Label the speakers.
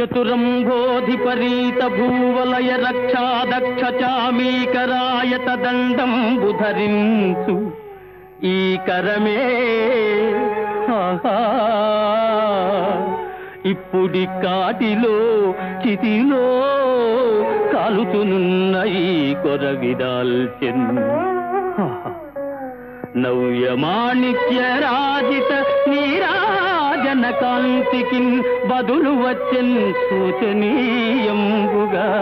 Speaker 1: చతురంబోధిపరీత భూవలయ రక్షాదక్ష చామీకరాయత దండంబు ఈ కరమే ఇప్పుడి కాటిలో చితిలో కాలుతునున్న ఈ కొరవిదాల్చెన్ నవ్య మాణిక్య రాజిత కాంతికిన్ బదులు వచ్చెన్ సూచనీయంబుగా.